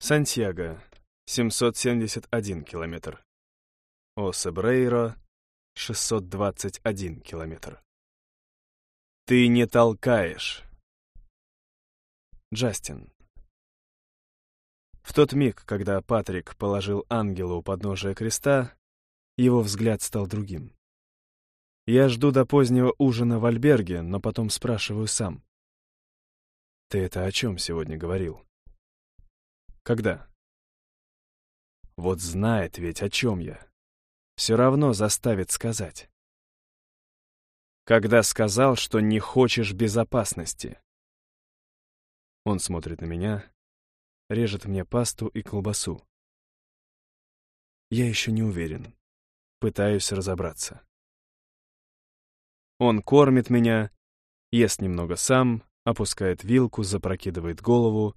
Сантьяго, 771 километр. Осебрейро, 621 километр. Ты не толкаешь. Джастин. В тот миг, когда Патрик положил ангела у подножия креста, его взгляд стал другим. Я жду до позднего ужина в альберге, но потом спрашиваю сам. «Ты это о чем сегодня говорил?» «Когда?» «Вот знает ведь, о чем я. Все равно заставит сказать». «Когда сказал, что не хочешь безопасности». Он смотрит на меня, режет мне пасту и колбасу. Я еще не уверен. Пытаюсь разобраться. Он кормит меня, ест немного сам, опускает вилку, запрокидывает голову,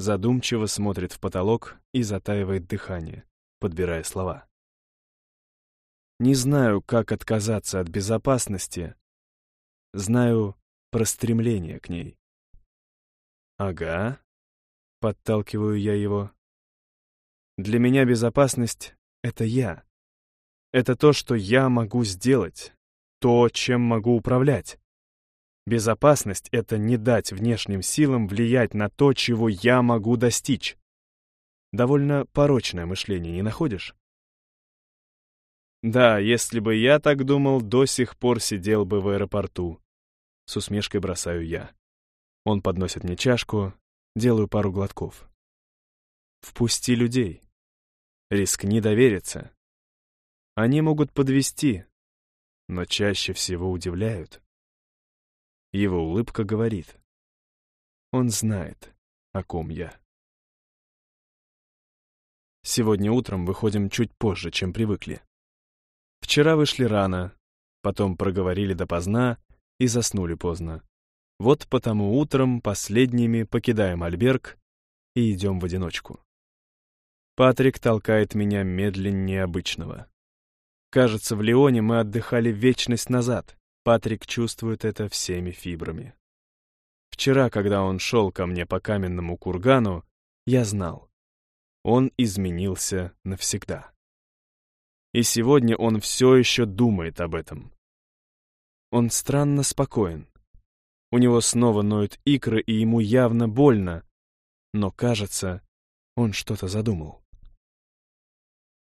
задумчиво смотрит в потолок и затаивает дыхание, подбирая слова. Не знаю, как отказаться от безопасности, знаю про стремление к ней. Ага, подталкиваю я его. Для меня безопасность — это я. Это то, что я могу сделать, то, чем могу управлять. Безопасность — это не дать внешним силам влиять на то, чего я могу достичь. Довольно порочное мышление, не находишь? Да, если бы я так думал, до сих пор сидел бы в аэропорту. С усмешкой бросаю я. Он подносит мне чашку, делаю пару глотков. Впусти людей. Рискни довериться. Они могут подвести, но чаще всего удивляют. Его улыбка говорит. Он знает, о ком я. Сегодня утром выходим чуть позже, чем привыкли. Вчера вышли рано, потом проговорили допоздна и заснули поздно. Вот потому утром последними покидаем альберг и идем в одиночку. Патрик толкает меня медленнее обычного. Кажется, в Лионе мы отдыхали вечность назад. Патрик чувствует это всеми фибрами. Вчера, когда он шел ко мне по каменному кургану, я знал. Он изменился навсегда. И сегодня он все еще думает об этом. Он странно спокоен. У него снова ноют икры, и ему явно больно, но, кажется, он что-то задумал.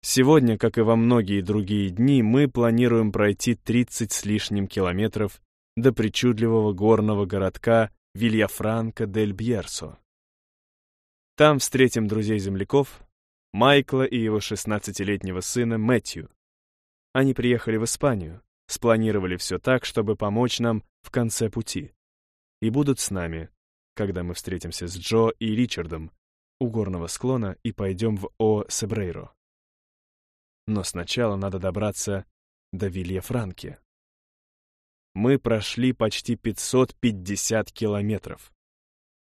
Сегодня, как и во многие другие дни, мы планируем пройти 30 с лишним километров до причудливого горного городка Вильяфранко-дель-Бьерсо. Там встретим друзей-земляков, Майкла и его 16-летнего сына Мэтью. Они приехали в Испанию, спланировали все так, чтобы помочь нам в конце пути и будут с нами, когда мы встретимся с Джо и Ричардом у горного склона и пойдем в О-Себрейро. Но сначала надо добраться до Вилья-Франки. Мы прошли почти 550 километров.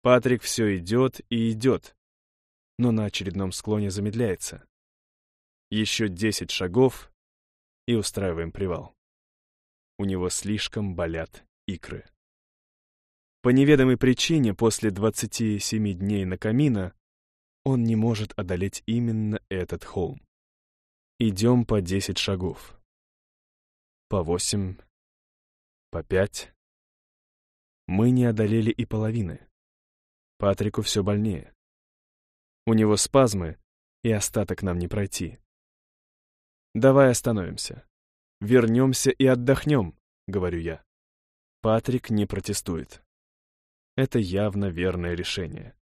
Патрик все идет и идет, но на очередном склоне замедляется. Еще 10 шагов и устраиваем привал. У него слишком болят икры. По неведомой причине после 27 дней на камина он не может одолеть именно этот холм. Идем по 10 шагов. По 8, по 5. Мы не одолели и половины. Патрику все больнее. У него спазмы, и остаток нам не пройти. Давай остановимся. Вернемся и отдохнем, говорю я. Патрик не протестует. Это явно верное решение.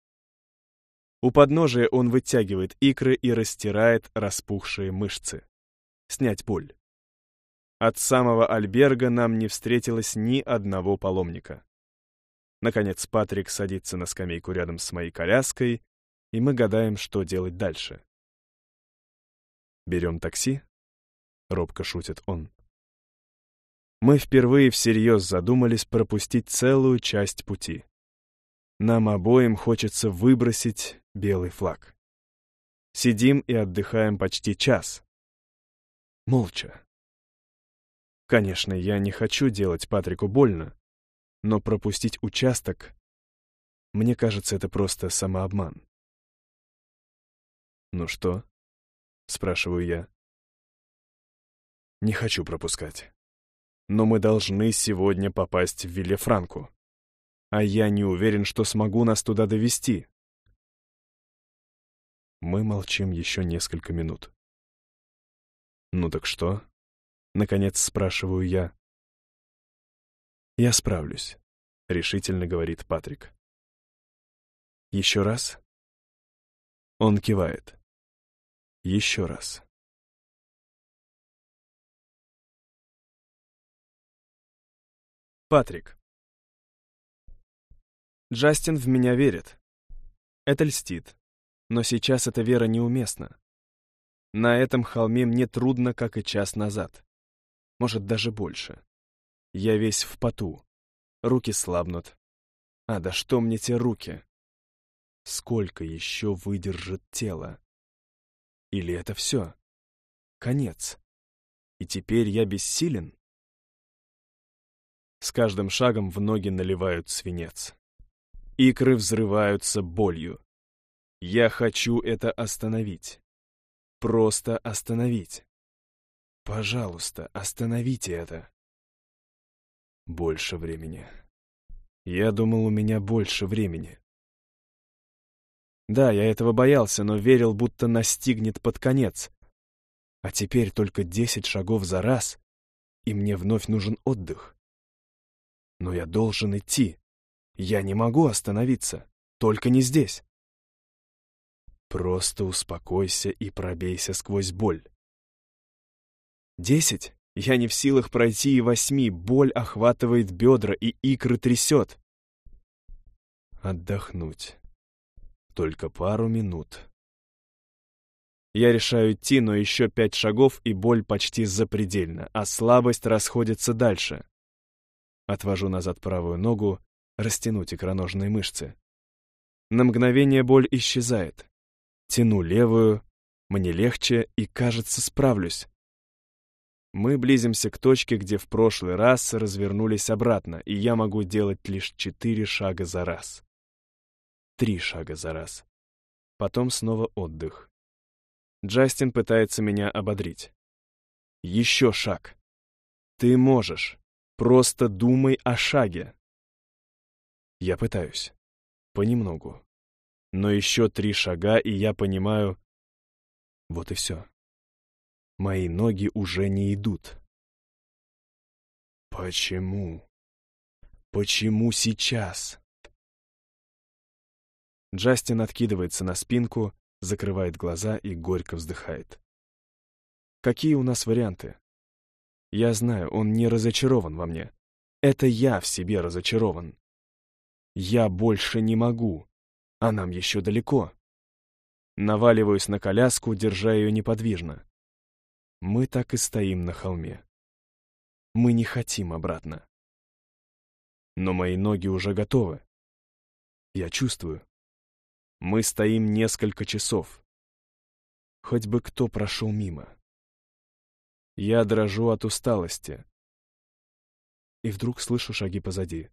У подножия он вытягивает икры и растирает распухшие мышцы. Снять боль. От самого альберга нам не встретилось ни одного паломника. Наконец Патрик садится на скамейку рядом с моей коляской, и мы гадаем, что делать дальше. «Берем такси?» — робко шутит он. Мы впервые всерьез задумались пропустить целую часть пути. Нам обоим хочется выбросить белый флаг. Сидим и отдыхаем почти час. Молча. Конечно, я не хочу делать Патрику больно, но пропустить участок, мне кажется, это просто самообман. «Ну что?» — спрашиваю я. «Не хочу пропускать. Но мы должны сегодня попасть в Виллефранку. А я не уверен, что смогу нас туда довести». Мы молчим еще несколько минут. «Ну так что?» — наконец спрашиваю я. «Я справлюсь», — решительно говорит Патрик. «Еще раз?» Он кивает. «Еще раз». Патрик. Джастин в меня верит. Это льстит. Но сейчас эта вера неуместна. На этом холме мне трудно, как и час назад. Может, даже больше. Я весь в поту. Руки слабнут. А да что мне те руки? Сколько еще выдержит тело? Или это все? Конец. И теперь я бессилен? С каждым шагом в ноги наливают свинец. Икры взрываются болью. Я хочу это остановить. Просто остановить. Пожалуйста, остановите это. Больше времени. Я думал, у меня больше времени. Да, я этого боялся, но верил, будто настигнет под конец. А теперь только десять шагов за раз, и мне вновь нужен отдых. Но я должен идти. Я не могу остановиться, только не здесь. Просто успокойся и пробейся сквозь боль. Десять? Я не в силах пройти и восьми, боль охватывает бедра и икры трясет. Отдохнуть. Только пару минут. Я решаю идти, но еще пять шагов, и боль почти запредельна, а слабость расходится дальше. Отвожу назад правую ногу, растянуть икроножные мышцы. На мгновение боль исчезает. Тяну левую, мне легче и, кажется, справлюсь. Мы близимся к точке, где в прошлый раз развернулись обратно, и я могу делать лишь четыре шага за раз. Три шага за раз. Потом снова отдых. Джастин пытается меня ободрить. Еще шаг. Ты можешь. Просто думай о шаге. Я пытаюсь. Понемногу. Но еще три шага, и я понимаю... Вот и все. Мои ноги уже не идут. Почему? Почему сейчас? Джастин откидывается на спинку, закрывает глаза и горько вздыхает. Какие у нас варианты? Я знаю, он не разочарован во мне. Это я в себе разочарован. Я больше не могу, а нам еще далеко. Наваливаюсь на коляску, держа ее неподвижно. Мы так и стоим на холме. Мы не хотим обратно. Но мои ноги уже готовы. Я чувствую. Мы стоим несколько часов. Хоть бы кто прошел мимо. Я дрожу от усталости. И вдруг слышу шаги позади.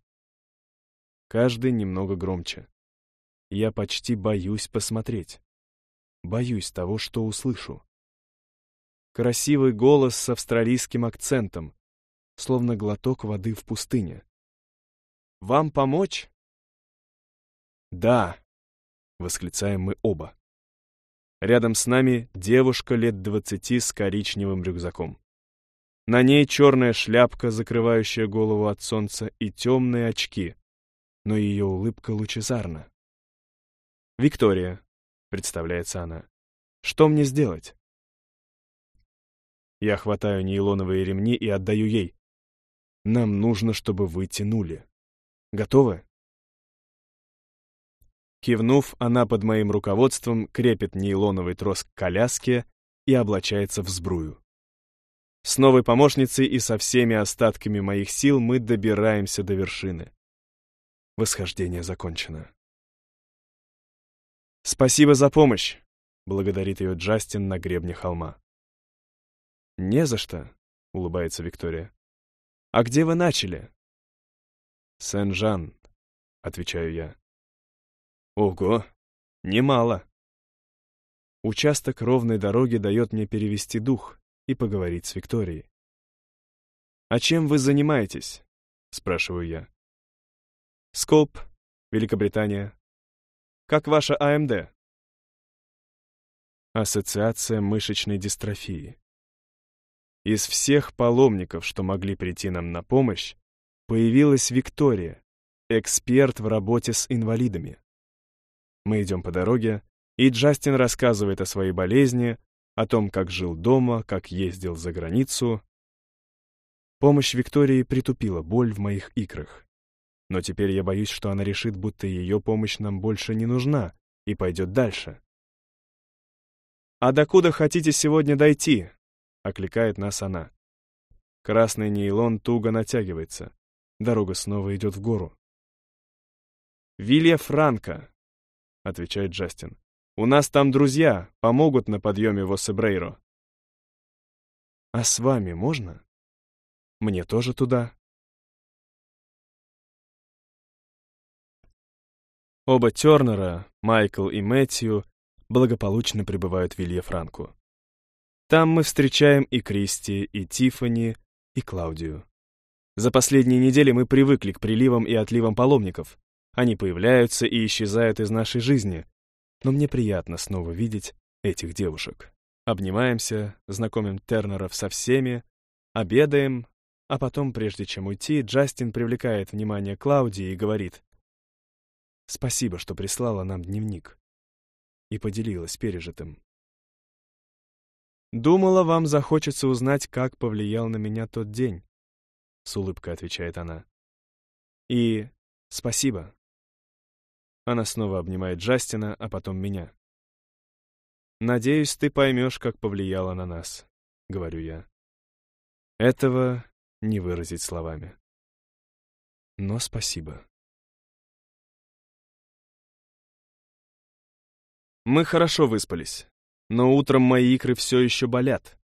Каждый немного громче. Я почти боюсь посмотреть. Боюсь того, что услышу. Красивый голос с австралийским акцентом, словно глоток воды в пустыне. «Вам помочь?» «Да!» — восклицаем мы оба. Рядом с нами девушка лет двадцати с коричневым рюкзаком. На ней черная шляпка, закрывающая голову от солнца, и темные очки, но ее улыбка лучезарна. «Виктория», — представляется она, — «что мне сделать?» Я хватаю нейлоновые ремни и отдаю ей. «Нам нужно, чтобы вы тянули. Готовы?» Кивнув, она под моим руководством крепит нейлоновый трос к коляске и облачается в сбрую. С новой помощницей и со всеми остатками моих сил мы добираемся до вершины. Восхождение закончено. «Спасибо за помощь!» — благодарит ее Джастин на гребне холма. «Не за что», — улыбается Виктория. «А где вы начали?» «Сен-Жан», — отвечаю я. Ого, немало. Участок ровной дороги дает мне перевести дух и поговорить с Викторией. «А чем вы занимаетесь?» — спрашиваю я. «Скоп, Великобритания. Как ваша АМД?» Ассоциация мышечной дистрофии. Из всех паломников, что могли прийти нам на помощь, появилась Виктория, эксперт в работе с инвалидами. Мы идем по дороге, и Джастин рассказывает о своей болезни, о том, как жил дома, как ездил за границу. Помощь Виктории притупила боль в моих икрах. Но теперь я боюсь, что она решит, будто ее помощь нам больше не нужна, и пойдет дальше. «А докуда хотите сегодня дойти?» — окликает нас она. Красный нейлон туго натягивается. Дорога снова идет в гору. «Вилья Франко», — отвечает Джастин. «У нас там друзья, помогут на подъеме в Осебрейро». «А с вами можно? Мне тоже туда?» Оба Тернера, Майкл и Мэтью, благополучно прибывают в Вилье-Франку. Там мы встречаем и Кристи, и Тифани, и Клаудию. За последние недели мы привыкли к приливам и отливам паломников. Они появляются и исчезают из нашей жизни. Но мне приятно снова видеть этих девушек. Обнимаемся, знакомим Тернеров со всеми, обедаем, а потом, прежде чем уйти, Джастин привлекает внимание Клаудии и говорит «Спасибо, что прислала нам дневник» и поделилась пережитым. «Думала, вам захочется узнать, как повлиял на меня тот день», — с улыбкой отвечает она. «И спасибо». Она снова обнимает Джастина, а потом меня. «Надеюсь, ты поймешь, как повлияло на нас», — говорю я. Этого не выразить словами. Но спасибо. Мы хорошо выспались, но утром мои икры все еще болят.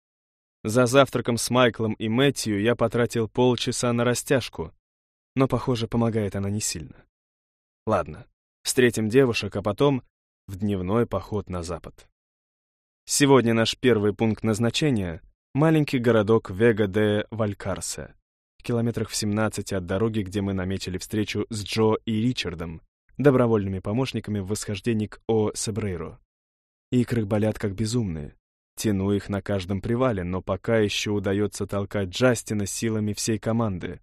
За завтраком с Майклом и Мэтью я потратил полчаса на растяжку, но, похоже, помогает она не сильно. Ладно, встретим девушек, а потом в дневной поход на запад. Сегодня наш первый пункт назначения — маленький городок Вега-де-Валькарсе, в километрах в 17 от дороги, где мы наметили встречу с Джо и Ричардом, добровольными помощниками в восхождении к О-Себрейро. Икры болят как безумные. Тяну их на каждом привале, но пока еще удается толкать Джастина силами всей команды.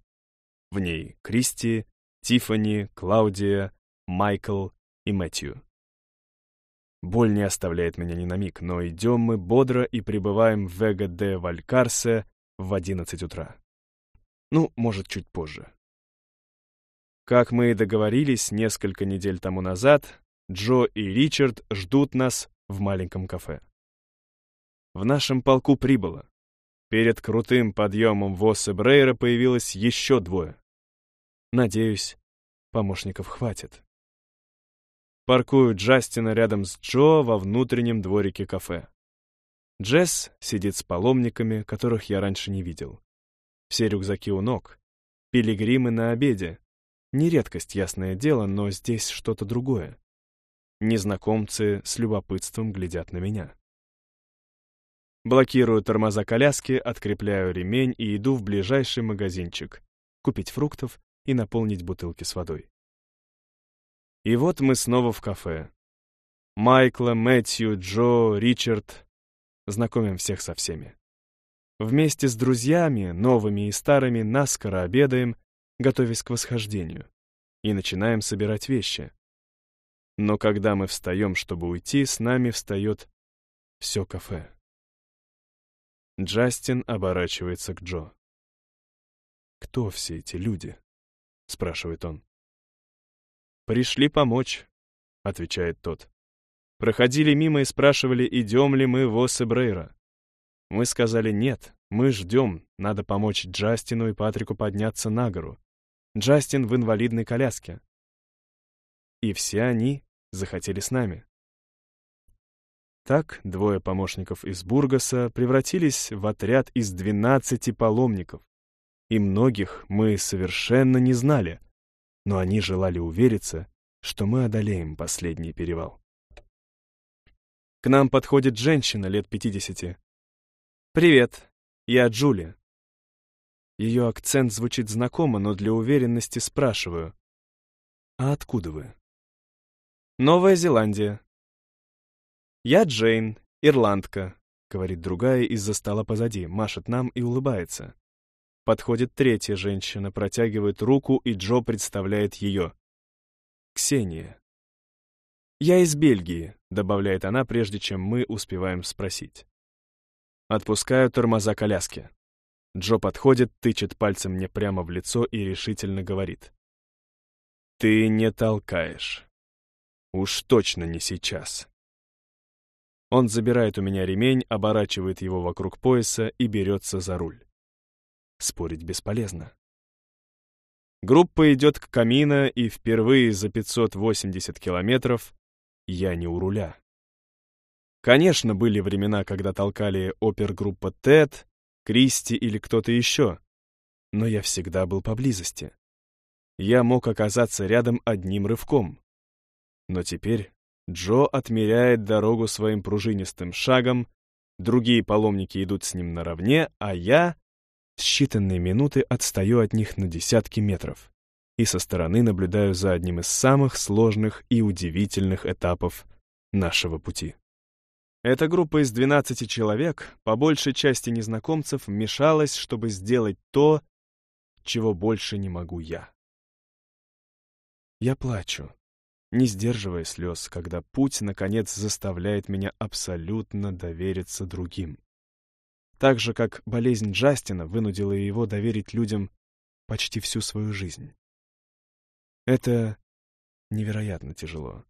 В ней Кристи, Тифани, Клаудия, Майкл и Мэтью. Боль не оставляет меня ни на миг, но идем мы бодро и прибываем в Вега Валькарсе в 11 утра. Ну, может, чуть позже. Как мы и договорились несколько недель тому назад, Джо и Ричард ждут нас в маленьком кафе. В нашем полку прибыло. Перед крутым подъемом Воссе Брейра появилось еще двое. Надеюсь, помощников хватит. Паркую Джастина рядом с Джо во внутреннем дворике кафе. Джесс сидит с паломниками, которых я раньше не видел. Все рюкзаки у ног. Пилигримы на обеде, не редкость, ясное дело, но здесь что-то другое. Незнакомцы с любопытством глядят на меня. Блокирую тормоза коляски, открепляю ремень и иду в ближайший магазинчик, купить фруктов и наполнить бутылки с водой. И вот мы снова в кафе. Майкла, Мэтью, Джо, Ричард. Знакомим всех со всеми. Вместе с друзьями, новыми и старыми, наскоро обедаем готовясь к восхождению, и начинаем собирать вещи. Но когда мы встаем, чтобы уйти, с нами встает все кафе. Джастин оборачивается к Джо. «Кто все эти люди?» — спрашивает он. «Пришли помочь», — отвечает тот. «Проходили мимо и спрашивали, идем ли мы в Осебрейра. Мы сказали нет, мы ждем, надо помочь Джастину и Патрику подняться на гору. Джастин в инвалидной коляске. И все они захотели с нами. Так двое помощников из Бургаса превратились в отряд из 12 паломников. И многих мы совершенно не знали, но они желали увериться, что мы одолеем последний перевал. К нам подходит женщина лет 50. «Привет, я Джули». Ее акцент звучит знакомо, но для уверенности спрашиваю. «А откуда вы?» «Новая Зеландия». «Я Джейн, ирландка», — говорит другая из-за стола позади, машет нам и улыбается. Подходит третья женщина, протягивает руку, и Джо представляет ее. Ксения. «Я из Бельгии», — добавляет она, прежде чем мы успеваем спросить. Отпускаю тормоза коляски. Джо подходит, тычет пальцем мне прямо в лицо и решительно говорит. «Ты не толкаешь. Уж точно не сейчас». Он забирает у меня ремень, оборачивает его вокруг пояса и берется за руль. Спорить бесполезно. Группа идет к камина, и впервые за 580 километров я не у руля. Конечно, были времена, когда толкали опергруппа Тед, Кристи или кто-то еще, но я всегда был поблизости. Я мог оказаться рядом одним рывком. Но теперь Джо отмеряет дорогу своим пружинистым шагом, другие паломники идут с ним наравне, а я в считанные минуты отстаю от них на десятки метров и со стороны наблюдаю за одним из самых сложных и удивительных этапов нашего пути. Эта группа из 12 человек, по большей части незнакомцев, вмешалась, чтобы сделать то, чего больше не могу я. Я плачу, не сдерживая слез, когда путь, наконец, заставляет меня абсолютно довериться другим. Так же, как болезнь Джастина вынудила его доверить людям почти всю свою жизнь. Это невероятно тяжело.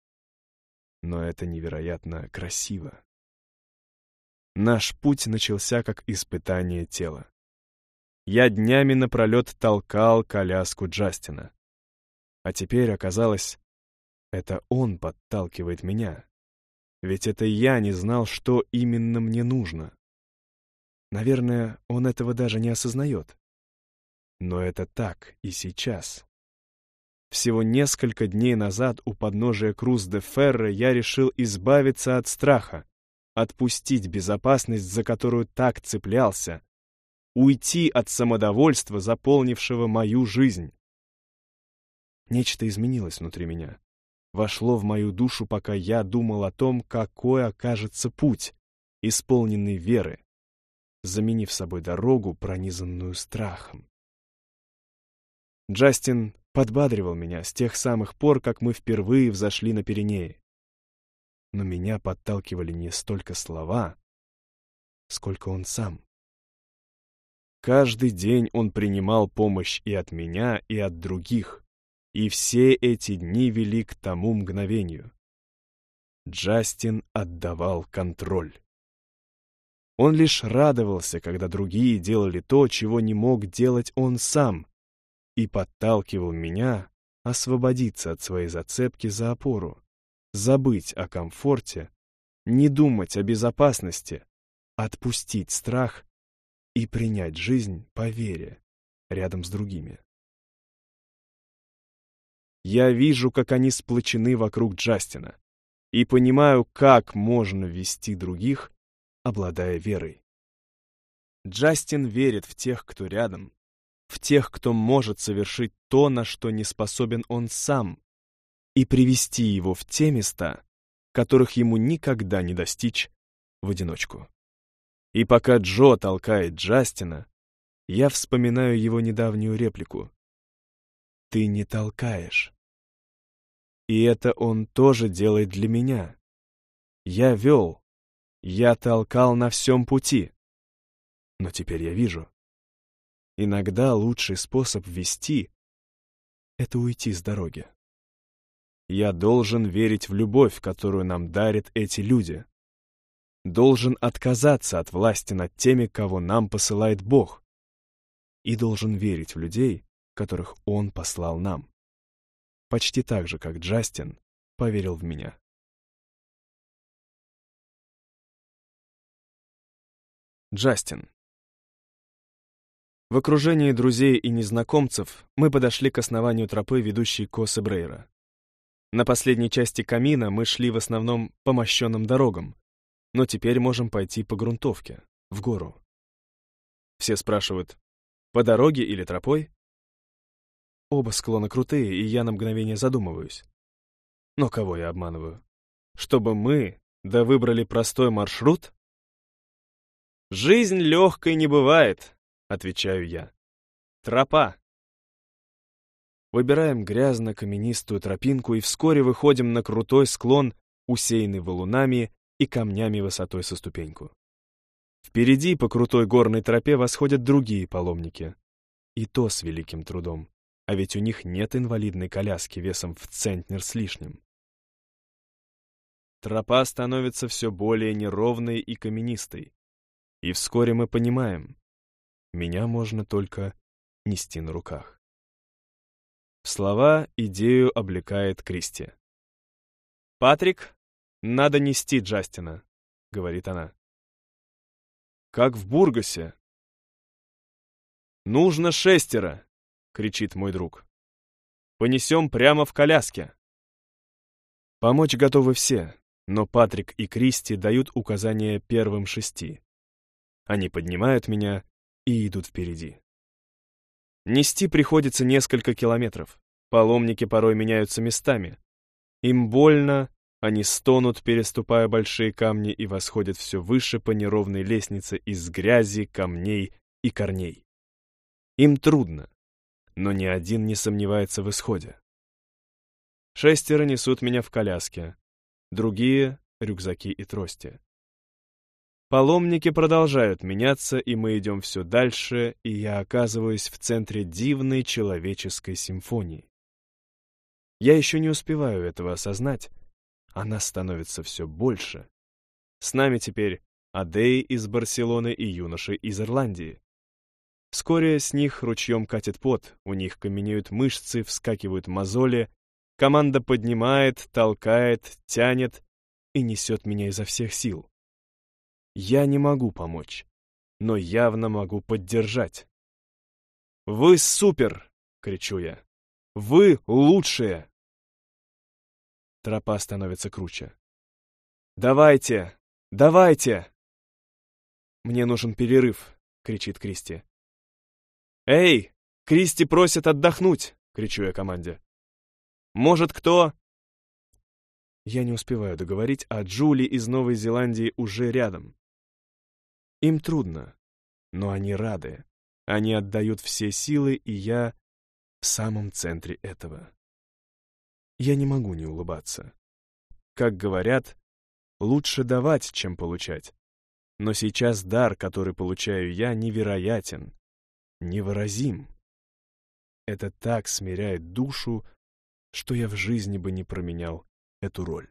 Но это невероятно красиво. Наш путь начался как испытание тела. Я днями напролет толкал коляску Джастина. А теперь оказалось, это он подталкивает меня. Ведь это я не знал, что именно мне нужно. Наверное, он этого даже не осознает. Но это так и сейчас. Всего несколько дней назад у подножия Круз-де-Ферро я решил избавиться от страха, отпустить безопасность, за которую так цеплялся, уйти от самодовольства, заполнившего мою жизнь. Нечто изменилось внутри меня вошло в мою душу, пока я думал о том, какой окажется путь, исполненный веры, заменив собой дорогу, пронизанную страхом. Джастин подбадривал меня с тех самых пор, как мы впервые взошли на Пиренеи. Но меня подталкивали не столько слова, сколько он сам. Каждый день он принимал помощь и от меня, и от других, и все эти дни вели к тому мгновению. Джастин отдавал контроль. Он лишь радовался, когда другие делали то, чего не мог делать он сам, и подталкивал меня освободиться от своей зацепки за опору, забыть о комфорте, не думать о безопасности, отпустить страх и принять жизнь по вере рядом с другими. Я вижу, как они сплочены вокруг Джастина, и понимаю, как можно вести других, обладая верой. Джастин верит в тех, кто рядом, в тех, кто может совершить то, на что не способен он сам, и привести его в те места, которых ему никогда не достичь в одиночку. И пока Джо толкает Джастина, я вспоминаю его недавнюю реплику ты не толкаешь. И это он тоже делает для меня. Я вел, я толкал на всем пути. Но теперь я вижу. Иногда лучший способ вести — это уйти с дороги. Я должен верить в любовь, которую нам дарят эти люди. Должен отказаться от власти над теми, кого нам посылает Бог. И должен верить в людей, которых он послал нам. Почти так же, как Джастин поверил в меня. Джастин. В окружении друзей и незнакомцев мы подошли к основанию тропы, ведущей к Осебрейра. На последней части камина мы шли в основном по мощенным дорогам, но теперь можем пойти по грунтовке, в гору. Все спрашивают, по дороге или тропой? Оба склона крутые, и я на мгновение задумываюсь. Но кого я обманываю? Чтобы мы, да выбрали простой маршрут? Жизнь легкой не бывает, отвечаю я. Тропа. Выбираем грязно-каменистую тропинку и вскоре выходим на крутой склон, усеянный валунами и камнями высотой со ступеньку. Впереди по крутой горной тропе восходят другие паломники. И то с великим трудом, а ведь у них нет инвалидной коляски весом в центнер с лишним. Тропа становится все более неровной и каменистой. И вскоре мы понимаем, меня можно только нести на руках. Слова идею облекает Кристи. «Патрик, надо нести Джастина», — говорит она. «Как в Бургасе». «Нужно шестеро», — кричит мой друг. «Понесем прямо в коляске». Помочь готовы все, но Патрик и Кристи дают указания первым шести. Они поднимают меня и идут впереди. Нести приходится несколько километров. Паломники порой меняются местами. Им больно, они стонут, переступая большие камни, и восходят все выше по неровной лестнице из грязи, камней и корней. Им трудно, но ни один не сомневается в исходе. Шестеро несут меня в коляске, другие — рюкзаки и трости. Паломники продолжают меняться, и мы идем все дальше, и я оказываюсь в центре дивной человеческой симфонии. Я еще не успеваю этого осознать. Она становится все больше. С нами теперь Адей из Барселоны и юноши из Ирландии. Вскоре с них ручьем катит пот, у них каменеют мышцы, вскакивают мозоли, команда поднимает, толкает, тянет и несет меня изо всех сил. Я не могу помочь, но явно могу поддержать. «Вы супер!» — кричу я. «Вы лучшие!» Тропа становится круче. «Давайте! Давайте!» «Мне нужен перерыв!» — кричит Кристи. «Эй! Кристи просит отдохнуть!» — кричу я команде. «Может, кто...» Я не успеваю договорить, а Джули из Новой Зеландии уже рядом. Им трудно, но они рады. Они отдают все силы, и я в самом центре этого. Я не могу не улыбаться. Как говорят, лучше давать, чем получать. Но сейчас дар, который получаю я, невероятен, невыразим. Это так смиряет душу, что я в жизни бы не променял эту роль.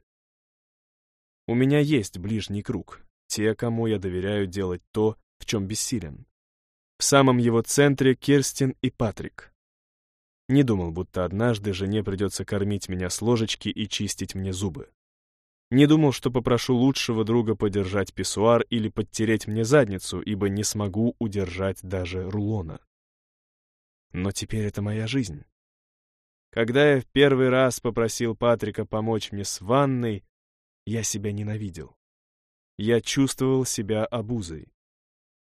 У меня есть ближний круг, те, кому я доверяю делать то, в чем бессилен. В самом его центре Керстин и Патрик. Не думал, будто однажды жене придется кормить меня с ложечки и чистить мне зубы. Не думал, что попрошу лучшего друга подержать писсуар или подтереть мне задницу, ибо не смогу удержать даже рулона. Но теперь это моя жизнь. Когда я в первый раз попросил Патрика помочь мне с ванной, я себя ненавидел. Я чувствовал себя обузой.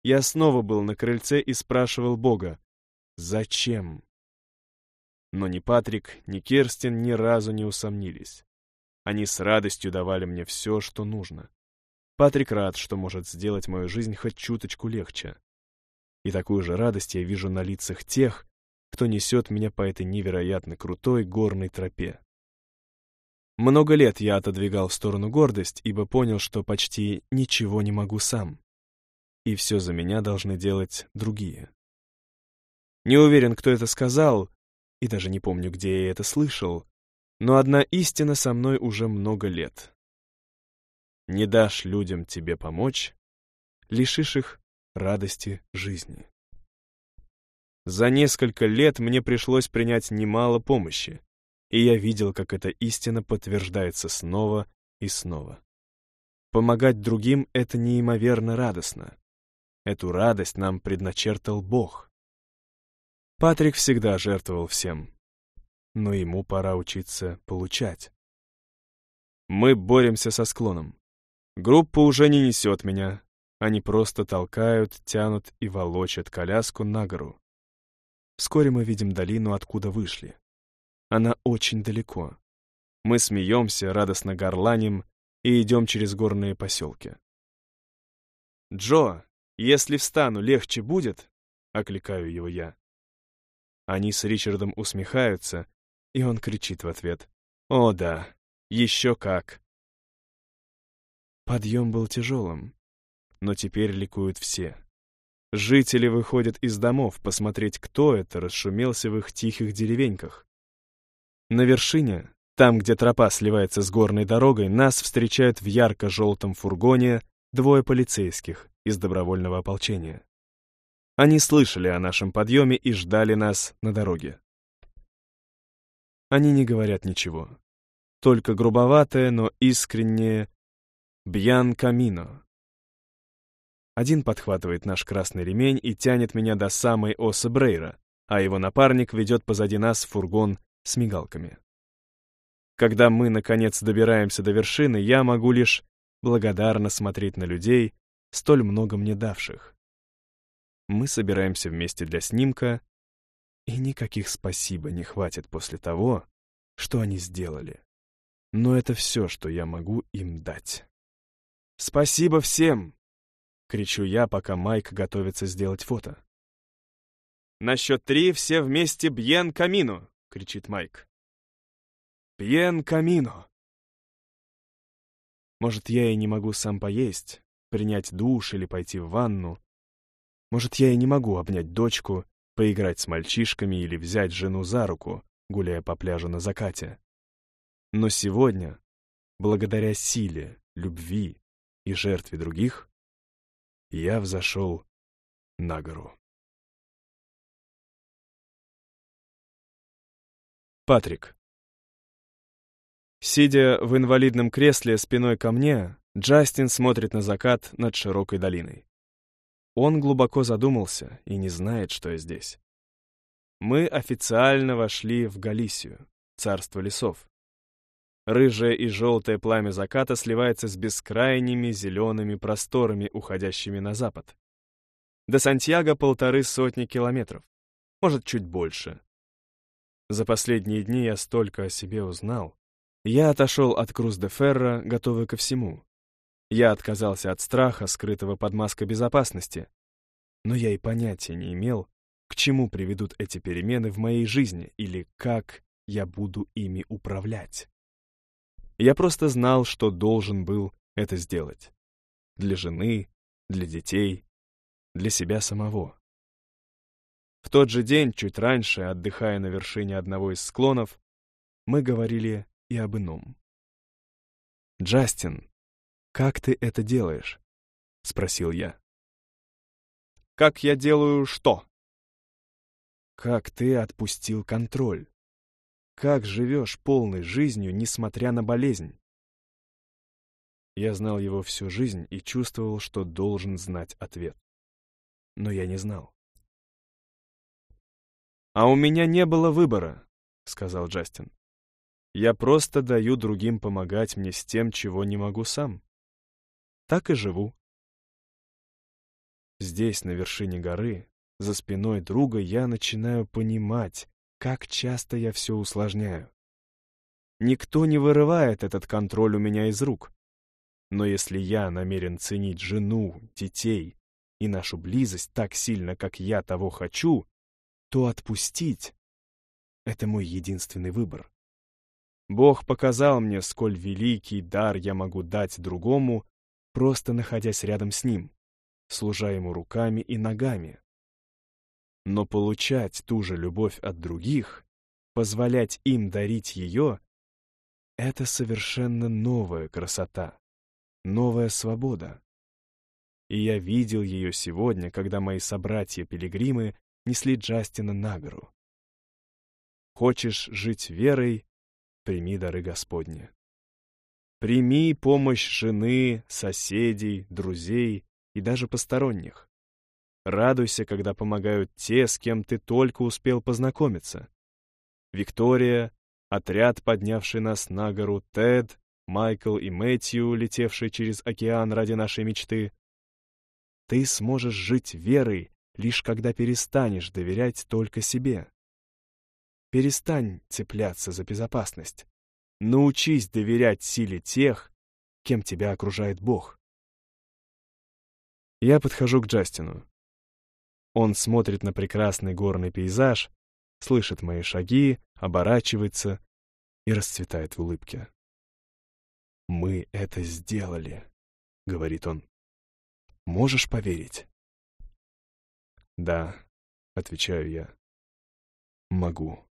Я снова был на крыльце и спрашивал Бога, «Зачем?» Но ни Патрик, ни Керстин ни разу не усомнились. Они с радостью давали мне все, что нужно. Патрик рад, что может сделать мою жизнь хоть чуточку легче. И такую же радость я вижу на лицах тех, кто несет меня по этой невероятно крутой горной тропе. Много лет я отодвигал в сторону гордость, ибо понял, что почти ничего не могу сам. И все за меня должны делать другие. Не уверен, кто это сказал, и даже не помню, где я это слышал, но одна истина со мной уже много лет. Не дашь людям тебе помочь, лишишь их радости жизни. За несколько лет мне пришлось принять немало помощи, и я видел, как эта истина подтверждается снова и снова. Помогать другим — это неимоверно радостно. Эту радость нам предначертал Бог. Патрик всегда жертвовал всем, но ему пора учиться получать. Мы боремся со склоном. Группа уже не несет меня. Они просто толкают, тянут и волочат коляску на гору. Вскоре мы видим долину, откуда вышли. Она очень далеко. Мы смеемся, радостно горланим и идем через горные поселки. «Джо, если встану, легче будет?» — окликаю его я. Они с Ричардом усмехаются, и он кричит в ответ. «О да, еще как!» Подъем был тяжелым, но теперь ликуют все. Жители выходят из домов посмотреть, кто это расшумелся в их тихих деревеньках. На вершине, там, где тропа сливается с горной дорогой, нас встречают в ярко-желтом фургоне двое полицейских из добровольного ополчения. Они слышали о нашем подъеме и ждали нас на дороге. Они не говорят ничего. Только грубоватое, но искреннее «Бьян Камино». Один подхватывает наш красный ремень и тянет меня до самой осы Брейра, а его напарник ведет позади нас фургон с мигалками. Когда мы, наконец, добираемся до вершины, я могу лишь благодарно смотреть на людей, столь много мне давших. Мы собираемся вместе для снимка, и никаких спасибо не хватит после того, что они сделали. Но это все, что я могу им дать. «Спасибо всем!» — кричу я, пока Майк готовится сделать фото. «На счет три все вместе бьен камину!» — кричит Майк. «Бьен камино!» Может, я и не могу сам поесть, принять душ или пойти в ванну. Может, я и не могу обнять дочку, поиграть с мальчишками или взять жену за руку, гуляя по пляжу на закате. Но сегодня, благодаря силе, любви и жертве других, я взошел на гору. Патрик. Сидя в инвалидном кресле спиной ко мне, Джастин смотрит на закат над широкой долиной. Он глубоко задумался и не знает, что я здесь. Мы официально вошли в Галисию, царство лесов. Рыжее и желтое пламя заката сливается с бескрайними зелеными просторами, уходящими на запад. До Сантьяго полторы сотни километров, может, чуть больше. За последние дни я столько о себе узнал. Я отошел от Круз-де-Ферро, готовый ко всему. Я отказался от страха, скрытого под маской безопасности. Но я и понятия не имел, к чему приведут эти перемены в моей жизни или как я буду ими управлять. Я просто знал, что должен был это сделать. Для жены, для детей, для себя самого. В тот же день, чуть раньше, отдыхая на вершине одного из склонов, мы говорили и об ином. «Джастин, как ты это делаешь?» — спросил я. «Как я делаю что?» «Как ты отпустил контроль?» Как живешь полной жизнью, несмотря на болезнь? Я знал его всю жизнь и чувствовал, что должен знать ответ. Но я не знал. «А у меня не было выбора», — сказал Джастин. «Я просто даю другим помогать мне с тем, чего не могу сам. Так и живу». Здесь, на вершине горы, за спиной друга, я начинаю понимать, как часто я все усложняю. Никто не вырывает этот контроль у меня из рук. Но если я намерен ценить жену, детей и нашу близость так сильно, как я того хочу, то отпустить — это мой единственный выбор. Бог показал мне, сколь великий дар я могу дать другому, просто находясь рядом с ним, служа ему руками и ногами. Но получать ту же любовь от других, позволять им дарить ее — это совершенно новая красота, новая свобода. И я видел ее сегодня, когда мои собратья-пилигримы несли Джастина на гору. Хочешь жить верой — прими дары Господни. Прими помощь жены, соседей, друзей и даже посторонних. Радуйся, когда помогают те, с кем ты только успел познакомиться. Виктория, отряд, поднявший нас на гору, Тед, Майкл и Мэтью, летевшие через океан ради нашей мечты. Ты сможешь жить верой, лишь когда перестанешь доверять только себе. Перестань цепляться за безопасность. Научись доверять силе тех, кем тебя окружает Бог. Я подхожу к Джастину. Он смотрит на прекрасный горный пейзаж, слышит мои шаги, оборачивается и расцветает в улыбке. «Мы это сделали», — говорит он. «Можешь поверить?» «Да», — отвечаю я. «Могу».